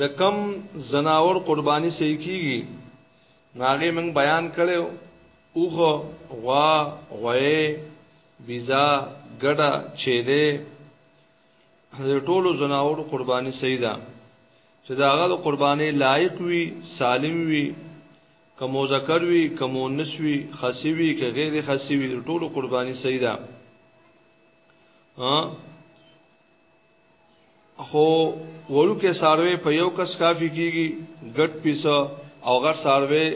د کم زناور قرباني سې کیږي ناغه موږ بیان کړو اوغ غوا غوې بيزا ګډه چيله د ټولو زناور قرباني سې ده چې داغه د قرباني لایق وي سالم وي کوم ذکر وي کوم نسوي خسوي که غیر خسوي ټولو قرباني سې ده ها خو وړوکې ساروی په یو کس کافي کیږي ګډ پیسه او غټ ساروی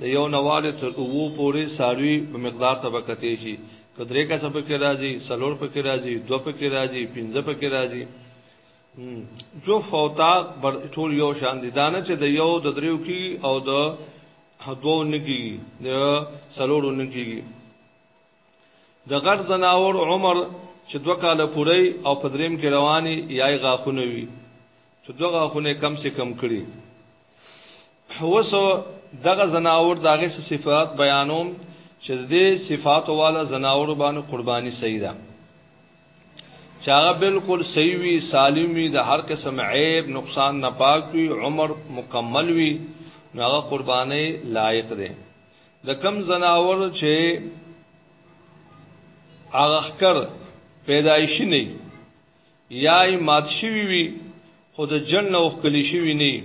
د یو نواله تر وو پورې ساروی په مقدار ته بکته شي کدرې کا سب کې راځي سلور په کې راځي دو په کې راځي پنځه په کې راځي جو فوتا بر ټول یو شان دي دانه چې د یو د دریو کی او د دوو نکی د سلورو نکی د غټ ځناور عمر چې دوه کاله پوره او په دریم کې رواني یای غاخونه وي چې دوه غاخونه کم سه کم کړي هوسو دغه زناور داغه صفات بیانوم چې دې صفات والا زناور باندې قرباني صحیح ده چې هغه بالکل صحیح وي سالم وي د هر قسم عیب نقصان نه پاک وي عمر مکمل وي نو هغه قرباني لایق ده د کم زناور چې هغه خکر پیدایشي نه یا مات شوی وي خود جن نو خکلی شوی نه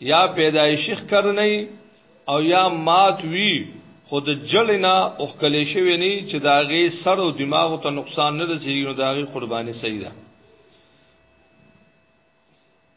یا پیدایشي خکر نه او یا مات وی خود جلنا او خکلی شوی نه چې داغه سر او دماغ ته نقصان نه رسیږي نو داغه قرباني صحیح ده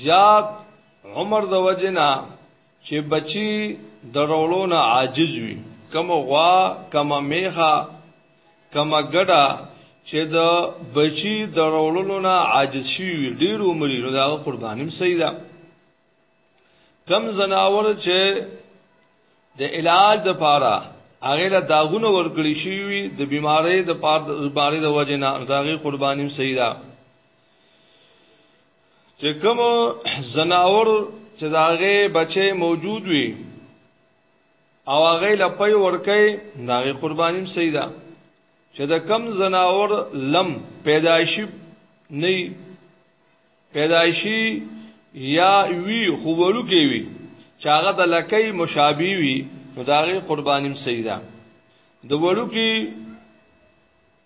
زیات عمر د وجنا چې بچي درولو نه عاجز وي کم غوا کم میخه کم ګډه چې د بچي درولو نه عاجز شي ډیر عمر یې دا قربانیم صحیح ده کم زناور چې د علاج د پاره هغه له داغونه ورکړی شي د بیماری د پاره د بیماری د وجنه داغي قربانیم صحیح ده چې کوم زناور چې داغه بچي موجود وي او هغه لپی ورکه داغه قربانیم سیدا چې د کم زناور لم پیدایشی نه پیدایشی یا وی خوولو کې وی چې هغه د لکې مشابه وی نو داغه قربانیم سیدا د وړو کې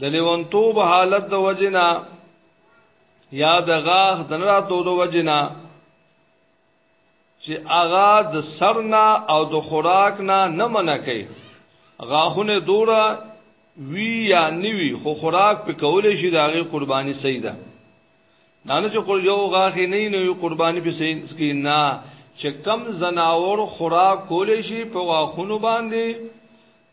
د لیونتوب حالت د وجنا یا د غاخ د نراتو د وجنا چې اغا د سرنا او د خوراک نه نه منع کوي غاخونه دوره وی یا نیوی خو خوراک په کول شي د هغه قرباني صحیح ده نه نه چې قر یو غاخې نه نه یو قرباني په صحیح کې نه چې کم زناور خوراک کول شي په غاخونو باندې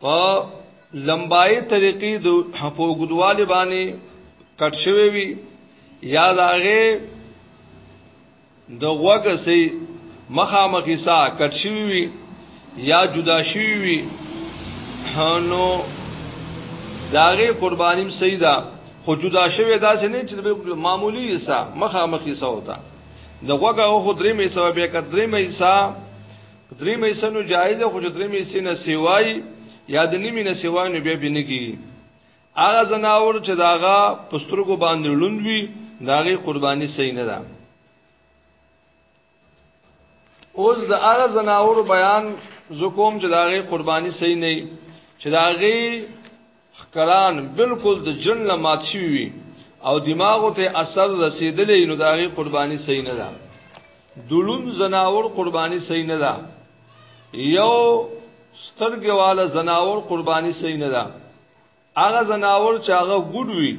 په لمبای طریقې د په ګدواله باندې کټ شوی وي یا داغه د غوګ سي مخامخي سا کټ شوی وي یا جدا شوی وي نو داغه قربانیم سیدا خو جدا شوی دا څه نه چې معمولی حصہ مخامخي سا وتا د غوګه خو درې مې سبب یې کډرې مې سا درې مې سنو جایز خو چې درې مې سینه سیوای یا د نیمې نه سیوای نو بیا پینې کی هغه زناور چې داغه پسترګو باندې لوندوي داغه قرباني صحیح نه ده اوس د هغه زناور بیان زکوم چې داغه قرباني صحیح نه چې داغه خکران بالکل د جن له مات شوی وي او دماغ ته اثر رسیدلې نو داغي قرباني صحیح نه ده دلون زناور قرباني صحیح نه ده یو سترګواله زناور قرباني صحیح نه ده هغه زناور چې هغه ګډ وي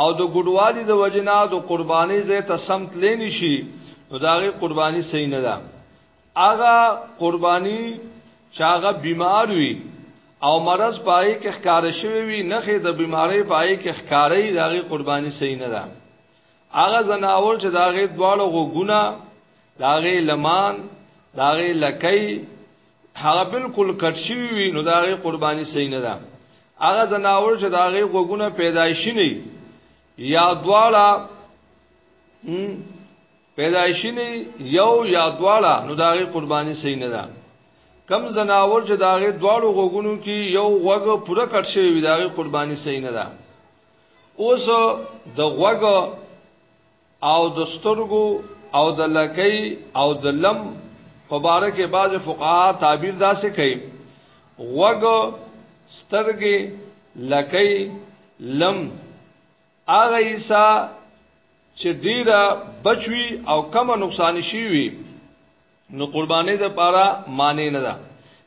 او د ګډوالي د وجنا د قرباني زې ته سمت لینی شي نو داغي قرباني صحیح نه ده هغه قرباني چې هغه بیمار وي او مرض پای کې ښکار شوی وي نخې د بیماری پای کې ښکارې داغي قرباني صحیح نه ده هغه زناور چې داغه دواړو غوګونه داغه لمان داغه لکۍ هغه بالکل کټ شوی وي نو داغه قرباني صحیح نه ده هغه زناور چې داغه غوګونه پیدایشي نه یا دواړه پیدایشی نه یو یا دواړه نو داغه قرباني صحیح نه ده کم زناور چې داغه دواړو غوګونو کې یو غوګ پوره کټ شوی وي داغه قرباني صحیح نه ده اوس د غوګ او د سترګو او د لکۍ او د لم په باره کې بعض فقها تعبیر داسې کوي غوګ سترګې لکۍ لم هغه عیسی چې ډیره بچوي او کم نقصان شي وي نو قرباني د پاره معنی نه ده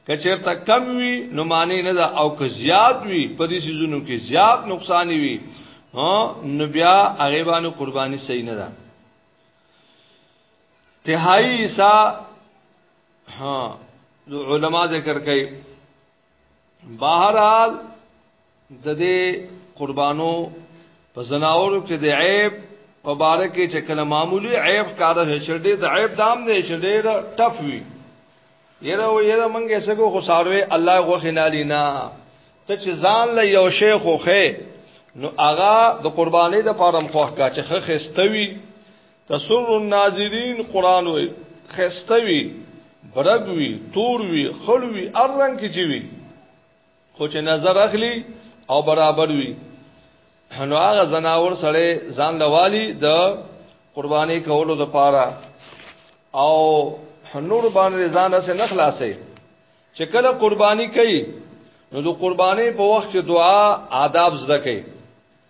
کچرته کم وي نو معنی نه ده او که زیات وي په دې سيزونو کې زیات نقصان وي نو بیا هغه باندې قرباني صحیح نه ده تهایی عیسی ها علماء ذکر کوي بهرحال د دې قربانو په زناورو کې د عیب په باره کې چې کله معمولی عیب کار شي چې دې د عیب دام نه شي دې ټف وي یره و یره منګه سګو خو ساروي الله غو خنالي نه ته چې ځان له یو شیخ خو خې نو هغه د قرباني د پاره مخه کا چې خخستوي تسر الناظرین قران وي خستوي برګوي توروي خړوي ارنګ کې جوي خو چې نظر اخلي او برابر وي نو هغه زناور سره ځان لوالي د قرباني کولو د پاره او نور باندې ځان سره نه خلاصي چې کله قرباني کوي نو د قرباني په وخت کې دعا آداب زده کوي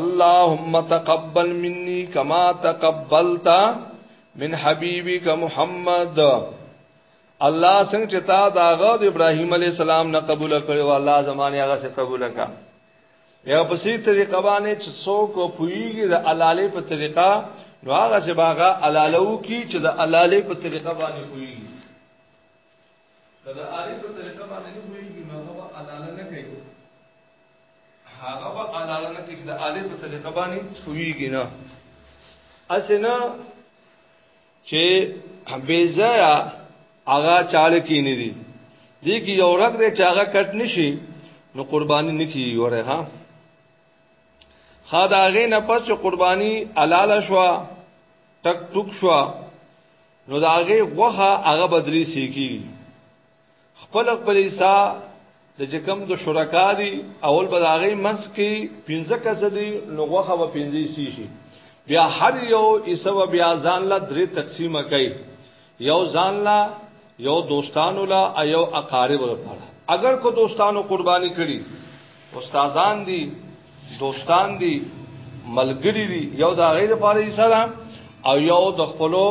اللهم تقبل مني كما تقبلت من حبيبك محمد الله څنګه چې تا دا غو ابراهيم عليه السلام نه قبول کړو الله زمانه هغه څخه قبول کړه یا په سي طریقه باندې چې څوک پويږي د علالې په طریقه نو هغه چې باغه علالو کی چې د علالې په طریقه باندې پويږي که د آلې په طریقه باندې نه پوهېږي نو هغه به علاله نه کوي هغه به علاله نه کوي چې د آلې په طریقه باندې پوهېږي نه اسې نه چې بیزایا هغه چاله کې نه دي دې کې یو رګ دی چې هغه کټ نشي نو قرباني نه کیږي وره ها خا دا غې نه پس چې قرباني علاله شو ټک ټوک شو نو دا هغه غوخه هغه بدلی سیکی خپل خپل ایسا د جکم د شرکا دی اول به هغه منس کې 15 کس دی نو غوخه به 15 سی شي بیا هر یو ایسا و بیا ځان لا درې تقسیمه کوي یو ځان لا یو دوستانو لا ایو اقارب لپاره اگر کو دوستانو قربانی کړي استادان دي دوستان دي ملګری دي یو دا غیر لپاره یې سره او یو د خپلو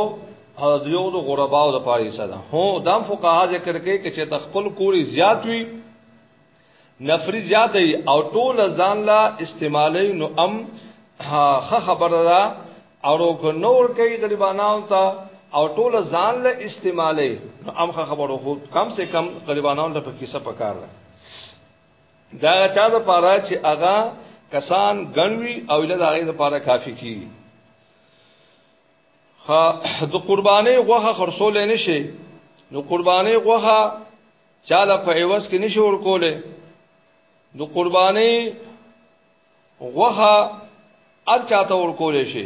او یو د غرباو لپاره یې سره هو دا فقها ذکر کوي چې د خپل کوري زیات وي نفری زیات وي او ټول ځان لا استعمالي نو ام خه خبره ده او کو نور کوي غریبانو ته او ټول ځان له استعمالي نو ام خه خبره خو کم سے کم غریبانو ته په کیسه پکار ده دا چا د پاره چې هغه کسان غنوي او له هغه د پاره کافی کی ها د قرباني غوخه خرصول نه شي نو قرباني غوخه چاله په ایواز کې نشي ور کوله نو قرباني غوخه ار چاته ور کولې شي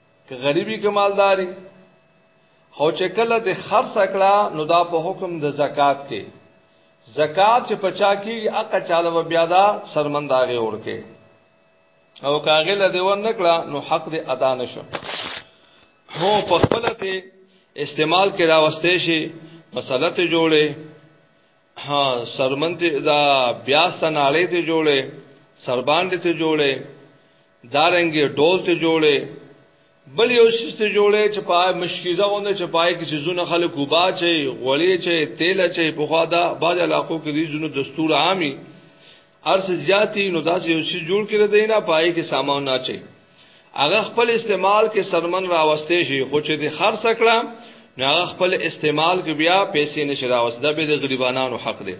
که غریبی که مالداری خو چې کله د خرڅ کړه نو دا په حکم د زکات کې زکات چې پچا کې اقا چاله و بیا دا سرمنداغه ورکه او کاغه له دیو نکړه نو حق دې ادا نشو هو په خپل ته استعمال کې راوستې شي مسله ته جوړې ها سرمنته دا بیا ستناله ته جوړې سرباند ته جوړې دارنګي ډول ته جوړې بل یو شیست جوړې چې پای مشکیزه غونډه چې پای کې سيزونه خلک وبا چې غوړې چې تیل چې په خوا دا باج علاقو کې دي زونه دستور عامي ارس زیاتی نو داسې یو شی جوړ کړی دی نه پای کې سامان نه چي هغه خپل استعمال کې سرمن راوستي شي خو چې د خر سکړه نو هغه خپل استعمال کې بیا پیسې نشي راوست دا به د غریبانو حق دی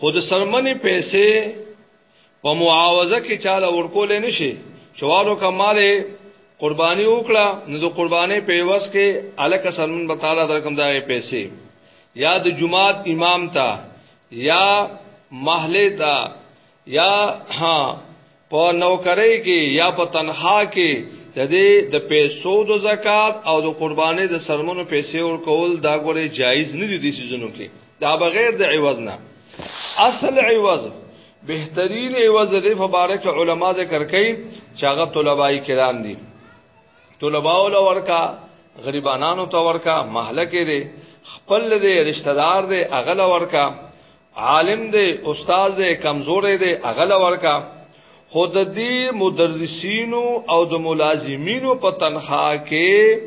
خود سرمنې پیسې په معاوضه کې چاله ورکول نه شي شوالو کماله قرباني وکړه نو د قرباني په وس کې الک سرمن بتاله درکم دغه پیسې یا د جماعت امام تا یا محله تا یا ها په نوکرۍ کې یا په تنخوا کې د دې د پیسو د زکات او د قربانې د سرمنو پیسې ور کول دا ګوره جایز نه دي د سيزونو کې دا بغیر د عوض نه اصل عوض بهترین عوض د مبارک علما ذکر کوي چې هغه طلبای کرام دي طلباء ول ورکا غریبانو ته ورکا محله کې دي خپل دې رشتہ دار دې اغل ورکا عالم دی استاد دی کمزور دی اغل ورکا خود دی مدرسینو او د ملازمینو په تنخوا کې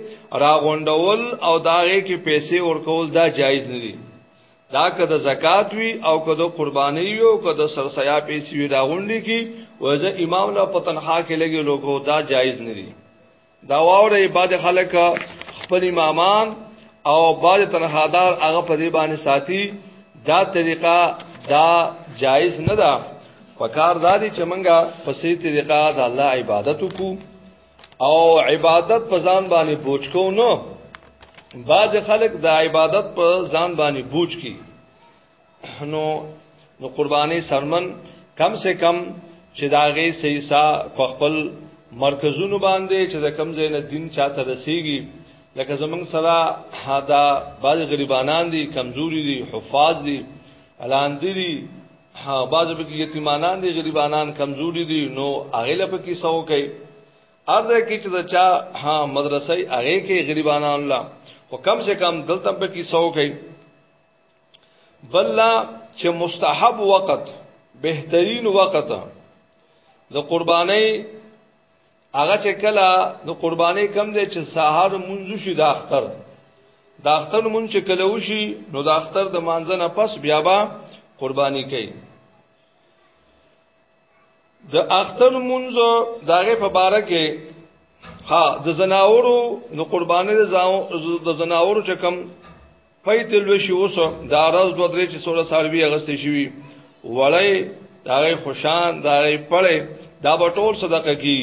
راغونډول او داغه کې پیسې ورکول دا جایز نه دی دا که د زکات وی او که د قربانی وی او که د سرسیا پیسې وی راغونډي کی وځه امام له په تنخوا کې لګي لوګو دا جایز نه دی دا واوره بعد خلک خپل امامان او بعد تنهادار هغه په دې باندې ساتي دا طریقه دا جایز نه ده پکار دا دي چې مونږه په سې طریقه د الله عبادت وکړو او عبادت په ځان باندې بوج کو نو بعض خلک د عبادت په ځان باندې بوج کی نو نو قرباني سرمن کم سے کم چې داغه سیسا په خپل مرکزونو باندې چې د کم زین دین چاته رسیږي لکه زمنګ سره دا بعض غریبانان دي کمزوري دي حفاظ دي الاندې دي ها بعض به کې یتیمانان دي غریبانان کمزوري دي نو هغه لپاره کې سو کوي ارزه کې چې دا چا ها مدرسې هغه کې غریبانان الله او کم سے کم دلته به کې سو کوي بل چې مستحب وخت بهترین وخت د قرباني هغه چې کله د قرباني کم دی چې سحر منځو شي د اختر د اختر مون چې کله وشي نو د اختر د مانځنه پس بیا به قرباني کوي د اختر منځ داغه په باره کې ها د زناورو نو قربانې د زناورو چې کم پیت لوي شي اوس د ارز دوه درې چې سوره سالوي اغستې شي وړي داغه خوشان داغه پړې دا به ټول صدقه کی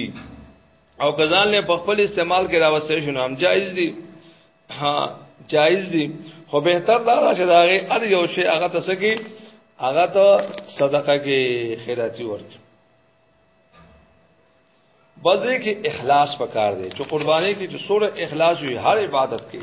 او کزان له خپل استعمال کې راوستې شنو هم جایز دي ها جایز دي خو به تر دا چې دا غي ار یو شی هغه تاسو کې هغه ته صدقه کې خیراتی ورکړي بلدې کې اخلاص پکار دی چې قرباني کې چې سوره اخلاص وي هر عبادت کې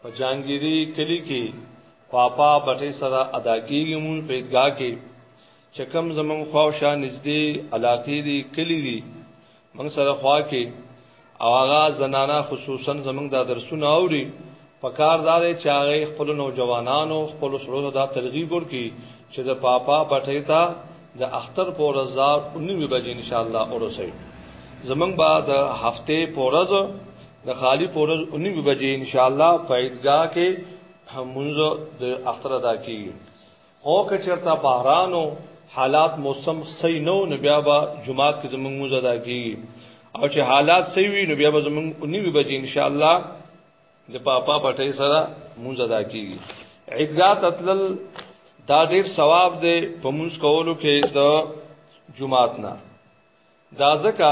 په جانګيري کلی کې پاپا بټې سره ادا کیږي مون په ادګا کې چې کم زمون خوښه نږدې علاقې دي کلی دي موږ سره خوا کې او هغه زنانه خصوصا زمونږ د درسونه اوري په کار دار چې هغه خپل نوجوانانو خپل سرونو دا ترغیب ورکړي چې د پاپا بټې ته د اختر پورزار 19 بجې ان شاء الله اورسي زمونږ بعد هفته پورز د خالی پورز 19 بجې ان شاء الله په عیدګاه کې همونځ د اختر ادا کیږي او که چرته بهرانو حالات موسم صحیح نو نو بیا به جمعات کې زمونږ موږ ادا کیږي او چې حالات صحیح وي نو بیا به زمونږ 19 بجې ان شاء الله د پاپا پټې سره موږ ادا کیږي عیدګاه تتلل دا ډیر ثواب دی په موږ کولو کې د جمعات نه دا ځکه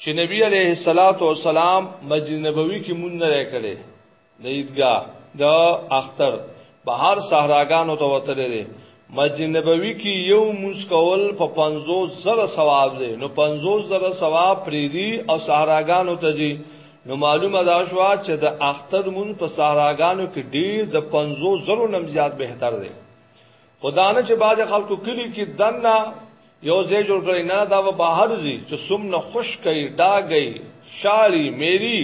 چې نبی عليه الصلاه والسلام مسجد نبوي کې مونږ نه کړي د عیدګاه د اختر بهر صحراګانو ته وتلې دي مسجد نبوي کې یو مونږ کول په 50 زره ثواب دي نو 50 زره ثواب پریدي او صحراګانو ته دي نو معلومه دا شو چې د اختر مون په صحراګانو کې ډیر د 50 زرو نم زیات بهتر دی خدا نه چې باز خلکو کلی کې دنه یو ځای جوړ کړی نه دا به بهر زی چې سم نه خوش کوي ډاګي شالی میری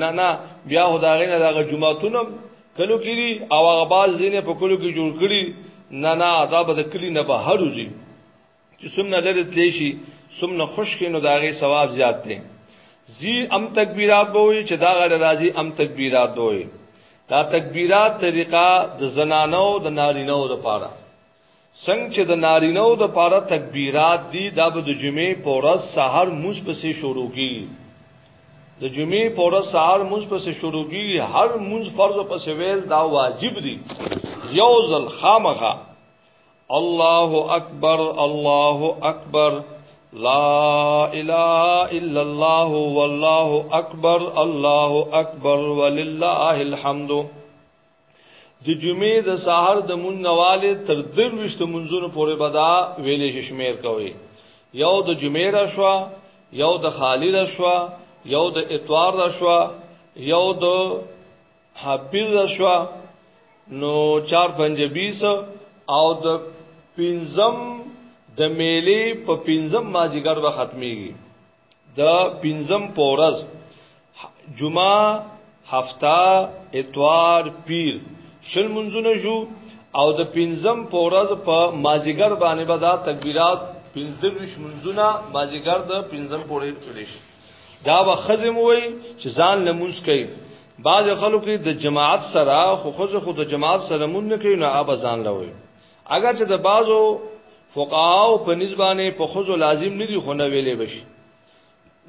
نه نه بیا خدای نه دا جمعهتون کلو کړي او هغه باز زینه په کلو کې جوړ کړي نه نه دا به کلی نه بهر زی چې سمنه لري تلی شي سمنه خوش کینو داغه ثواب زیات دی زی ام تکبیرات بووي چې دا غړ راځي ام تکبیرات بووي دا تکبیرات طریقه د زنانو د نارینو د پاره څنګه چې د نارینو د پاره تکبیرات دي دا به د جمعې پورس سحر موس پسې شروع کی د جمعې پورس سحر موس پسې شروع کی هر موس فرض پسې ویل دا واجب دي یو ځل خامخه الله اکبر الله اکبر لا اله الا الله والله اکبر الله اکبر ولله الحمد د جمعې د سحر د مون نواله تر درويشت منځونو پورې بدا ویلې شمیر کوي یو د جمعې را شو یو د خالی را شو یو د اتوار را شو یو د حبیل شوا نو چار پنځه بیس او د پنځم د میلې په پنځم مازیګر به ختميږي د پنځم پورز جمعه هفته اتوار پیر شل منځونه شو او د پنځم پورز په مازیګر باندې به دا تکبیرات پنځه منځونه مازیګر د پنځم پورې کړی شي دا به خزم وای چې ځان لمونځ کوي بعض خلکو د جماعت سره خو خو خو د جماعت سره مونږ نه کوي نه اب ځان لوي اگر چې د بعضو فقهاو په نسبانه په خو لازم نه دي خو نه ویلې بشي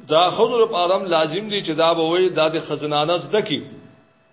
دا خو په اړه لازم دي چې دا به وای د خزنانه زده کی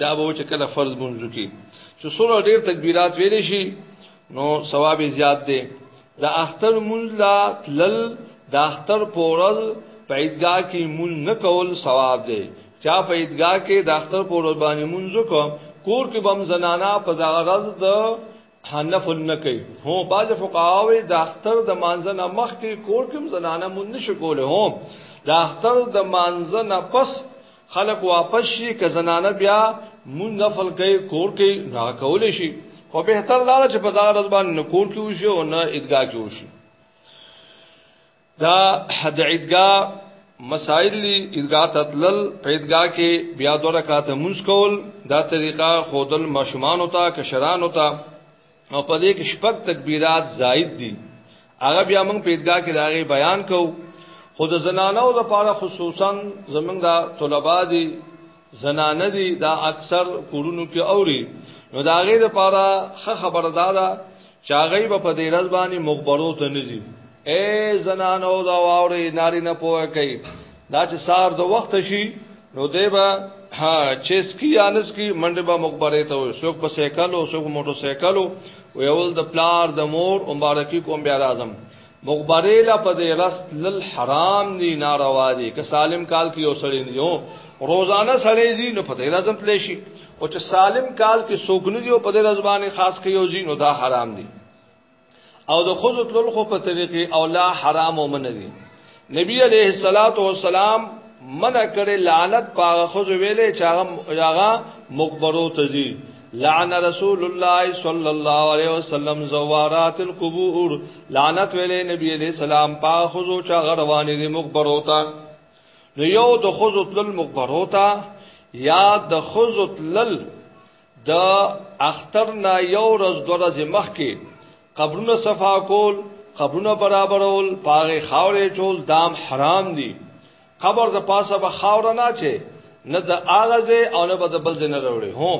دا به چې کله فرض منځو کې چې سره ډېر تکبیرات ویلې شي نو ثواب زیات دی د اختر منځ لا تلل د اختر پورز په عیدګاه کې مون نه کول ثواب دی چا په عیدګاه کې د اختر پورز باندې منځو کو کور کې بم زنانا په ځغرز د حنف نه کوي هو باز فقهاوی د اختر د مانځنه مخ کې کور کوم زنانه مون نشو کوله هو د اختر د مانځنه پس خلق واپس شي که زنانه بیا مون نفل کوي کور کې نه کول شي خو به تر دا چې په دا ورځ باندې کور کې وشي او نه ادګا کې وشي دا حد عیدګا مسائل دی عیدګا تتلل په عیدګا کې بیا دوه رکعات مونږ کول دا طریقه خودل ماشومان او تا کشران او تا او په دې کې شپږ تکبیرات زائد دي هغه بیا موږ په عیدګا کې داغه بیان کو خود زنانو د پاره خصوصا زمونږ دا طلبه دي زنانه دي دا اکثر کورونو کې اوري نو دا غي د پاره خه خبره دادا چاغي په دې رز باندې مخبرو ته نزي اے زنانو دا واوري ناری نه پوهه کوي دا چې سار د وخت شي نو دی به ها چیس کی انس کی منډه به مخبره ته وي څوک په سایکل او څوک موټر سایکل او یول د پلار د مور او مبارکي کوم بیا اعظم مغبره لا په دې رس تلل حرام دي ناروا دي که سالم کال کې یو سړی نه یو روزانه سړی زی نو په دې لازم تلې شي او چې سالم کال کې سوګنه دی او په دې رزبانه خاص کې یو زی نو دا حرام دي او د خود تلل خو په طریقې اولا حرام او من دي نبی عليه الصلاه والسلام منع کړي لعنت پاغه خو ویلې چاغه مغبرو تزي لعن رسول الله صلی الله علیه وسلم زوارات القبور لعنت ویلې نبی علیہ السلام پا خذو چا غروانې دي مقبرو ته نو یو د خذو تل مقبرو ته یا د خذو تل د اختر نه یو ورځ دوه ورځې مخکې قبرونه صفا کول قبرونه برابرول پاغه خاورې چول دام حرام دي قبر د پاسه به خاور نه چي نه د اغازه او نه به د بل ځنه وروړي هو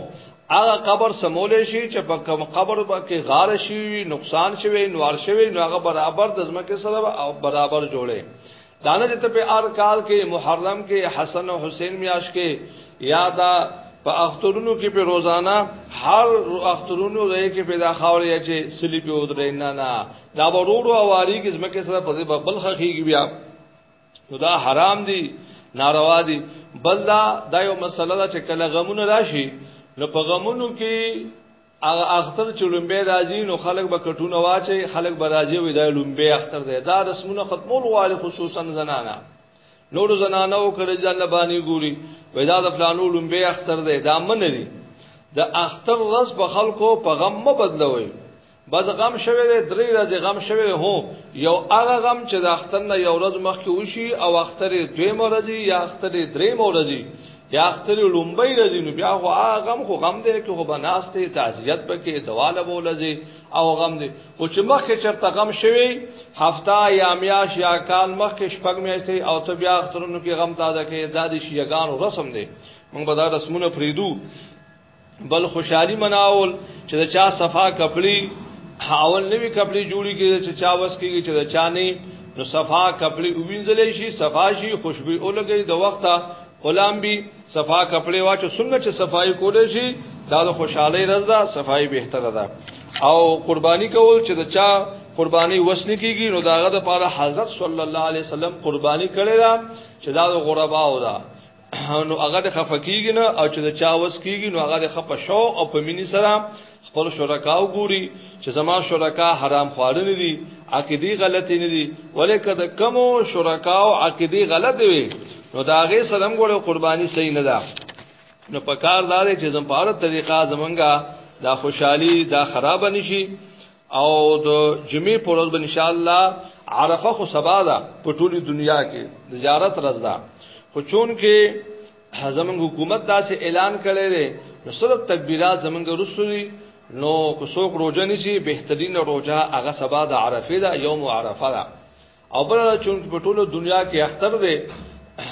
هغه قبر سمول شي چې په کوم قبر کې غار شي نقصان شوی نوار شوی نو هغه برابر د ځمکې سره او برابر جوړي دانه چې په ار کال کې محرم کې حسن او حسین میاش کې یادا په اخترونو کې په روزانه هر اخترونو رہے کې پیدا خاور یا چې سلی په ودرې نه نه دا ورورو اواری کې زمکه سره په بل خخيږي بیا نو دا حرام دي ناروا دي بل دا دا یو مسله ده چې کله غمونه راشي نو په غمونو کې هغه اختر چې لومبه راځي نو خلک به کټونه واچي خلک به راځي وي دا لومبه اختر دی دا رسمونه ختمول غواړي خصوصا زنانه نور زنانه او کړي ځان باندې ګوري وای دا د فلانو لومبه اختر دی دا من دی د اختر ورځ په خلکو په غم مبدلوي بس غم شوه دی درې ورځې غم شوه دی هو یو هغه غم چې د اختر نه یو ورځ مخکې وشي او اختر دوی مورځي یا اختر درې مورځي یا اختر لومبۍ ورځي نو بیا هو هغه غم خو غم دی کې خو بناسته تعزیت پکې دواله بولځي او غم دی خو چې مخکې چرته غم شوی هفته یا میاش یا کال مخکې شپږ میاشتې او ته بیا اخترونو کې غم تازه کې د دې شیګانو رسم دی موږ به دا رسمونه پریدو بل خوشحالي مناول چې دا چا صفا کپلی حاول نوی کپلی جوړی کې چې چا وس کېږي چې دا چا نه نو صفا کپلی وینځلې شي صفا شي خوشبو اولګي د وخته غلام بي صفا کپلی واچو څنګه چې صفائی کولې شي دا د خوشحالي رز ده صفائی بهتره ده او قرباني کول چې دا چا قرباني وسنه کیږي نو داغه د پاره حضرت صلی الله علیه وسلم قرباني کړی دا چې دا د غربا او دا نو هغه د خفقېږي نه او چې د چا وس کېږي نو هغه د خپ شو او په مینی سره خپل شرکا وګوري چې زما شرکا حرام خوارن دي عقيدي غلطي نه دي ولیک د کم شرکا او عقيدي غلط وي نو دا غي سلام ګوره قرباني صحیح نه ده نو په کار دار چې زم په اړه طریقه زمونږه دا خوشحالي دا خراب نشي او د جمعې پر ورځ ان شاء الله عرفه خو سبا ده په ټولي دنیا کې زیارت ورځ ده خو چون کې زمنګ حکومت داسې اعلان کړی دی نو صرف تکبیرات زمنګ رسولي نو کو څوک روزه نشي بهترین روزه هغه سبا د عرفه ده یوم عرفه ده او بل چون په ټولو دنیا کې اختر دی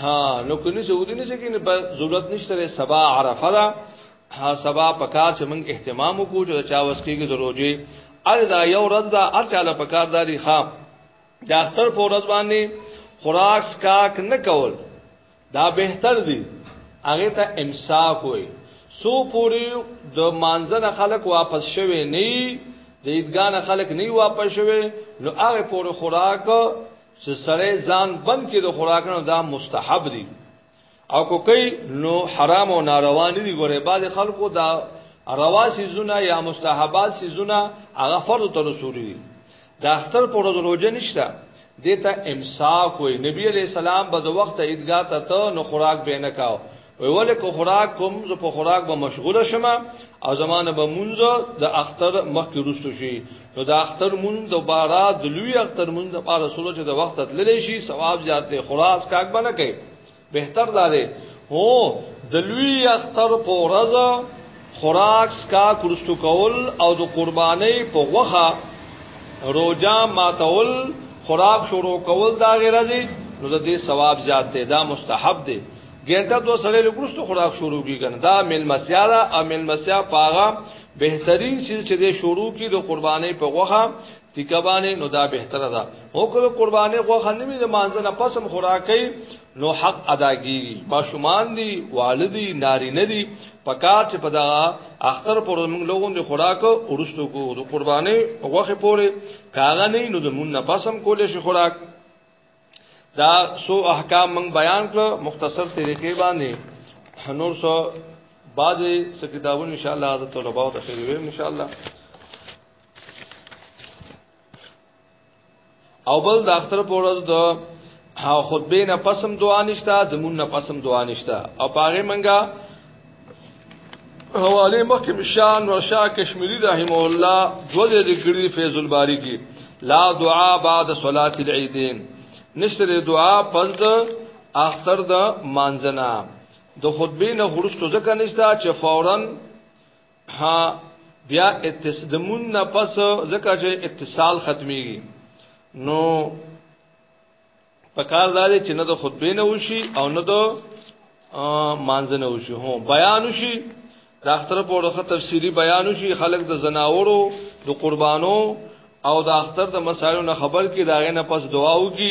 ها نو کني سعودي نه سکه نه ضرورت نشته سبا عرفه ده ها سبا پکار چې موږ اهتمام وکړو چې چا وس کېږي دروځي ار دا یو ورځ دا ار چاله پکار داري ها د اختر په ورځ باندې خوراک سکاک نه کول دا بهتر دی هغه ته امساک وي سو پوری د مانزنه خلق واپس شوي نه د عیدګان خلق نه واپس شوي نو هغه پوری خوراک چې سره ځان بند کې د خوراک نه دا مستحب دی او کو کوي نو حرام او ناروا نه دي ګوره بعض خلکو دا روا سيزونه یا مستحبات سيزونه هغه فرض ته رسول دي د اختر پر ورځ روزه نشته دته امساک وي نبی علی السلام به د وخت عیدګاه ته ته نو خوراک به نه کاو وی ولې کو خوراک کوم زه په خوراک به مشغوله شم او زمانه به مونږ د اختر مخکې روستو شي نو د اختر مونږ دوباره د لوی اختر مونږ د پاره سره چې د وخت تللی شي ثواب زیات دی خلاص کاک بنه کوي بهتر دا دی هو د لوی اختر په ورځ خوراک سکا کرستو کول او د قربانۍ په غوخه روجا ماتول خوراک شروع کول دا غیر ازي نو د دې ثواب زیات دی دا مستحب دی ګنټه دو سره له کرستو خوراک شروع کیږي دا مل مسیا دا او مل مسیا پاغه بهترین چیز چې د شروع کی د قربانۍ په غوخه تیکا باندې نو دا بهتره ده او کله قربانې غوخه نیمه د مانځه نه پسم خوراکي نو حق ادا کیږي ماشومان دي والدي نارینه دي پکار چې په دا اختر پر موږ لوګون دي خوراک ورستو کو د قربانې غوخه پوره کاغه نه نو د مون نه پسم کولې شي خوراک دا سو احکام من بیان کړ مختصر طریقې باندې نور سو بعضې څه کتابونه ان شاء الله حضرت طلباء ته خیر ویم ان شاء الله او بل د اختر په ورځ د او خطبه نه پسم دعا نشتا د مون نه پسم دعا نشتا او پاره منګه حواله مخکې مشان ورشا کشمیری رحم الله دوزه د ګړي فیض الباری کی لا دعا بعد صلاه العیدین نشتر دعا پس د اختر د مانځنا د خطبه نه غرست ځکه نشتا چې فورا ها بیا اتصدمون نه پس ځکه چې اتصال ختميږي نو پکار دا دی چې نه د خطبه نه وشي او نه د مانځ نه وشي هو بیان وشي د اختر په ورخه تفصيلي بیان وشي خلک د زناورو د قربانو او د اختر د مسایلو نه خبر کې داغه نه پس دعا وکي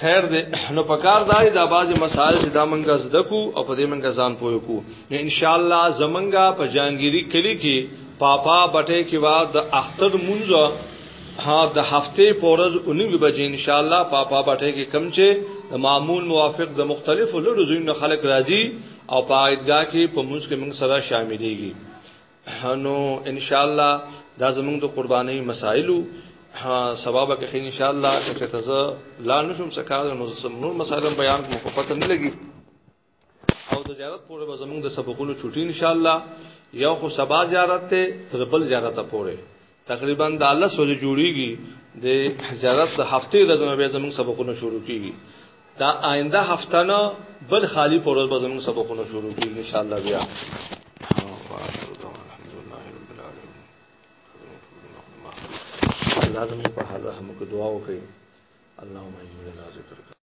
خیر دی نو پکار دی دا باز مسائل چې دا منګه زده کو او په دې منګه ځان پوي کو نو ان شاء الله زمنګا په جانګيري کلی کې پاپا بټه کې وا د اختر مونږ ها د هفته پورز 19 بجې ان شاء الله پاپا بټه کې کم چې د معمول موافق د مختلفو لړو زینو خلک راځي او په عیدګاه کې په مونږ کې موږ سره شاملېږي نو ان شاء الله دا زمونږ د قرباني مسائلو سبب کې ان شاء الله چې تاسو لا نشم څه کار نو نور مسائل بیان کوم په پته نه لګي او د زیارت پورې به زمونږ د سبقونو چټي ان شاء الله یو خو سبا زیارت ته تر بل زیارت پورې تقریبا د الله سوځ جوړیږي د زیارت د هفته د ځنو به زموږ سبقونه شروع کیږي دا آینده هفته نه بل خالی پر ورځ به زموږ سبقونه شروع کیږي ان شاء الله بیا لازم په حال رحم کو دعا وکړي اللهم اجعلنا ذکر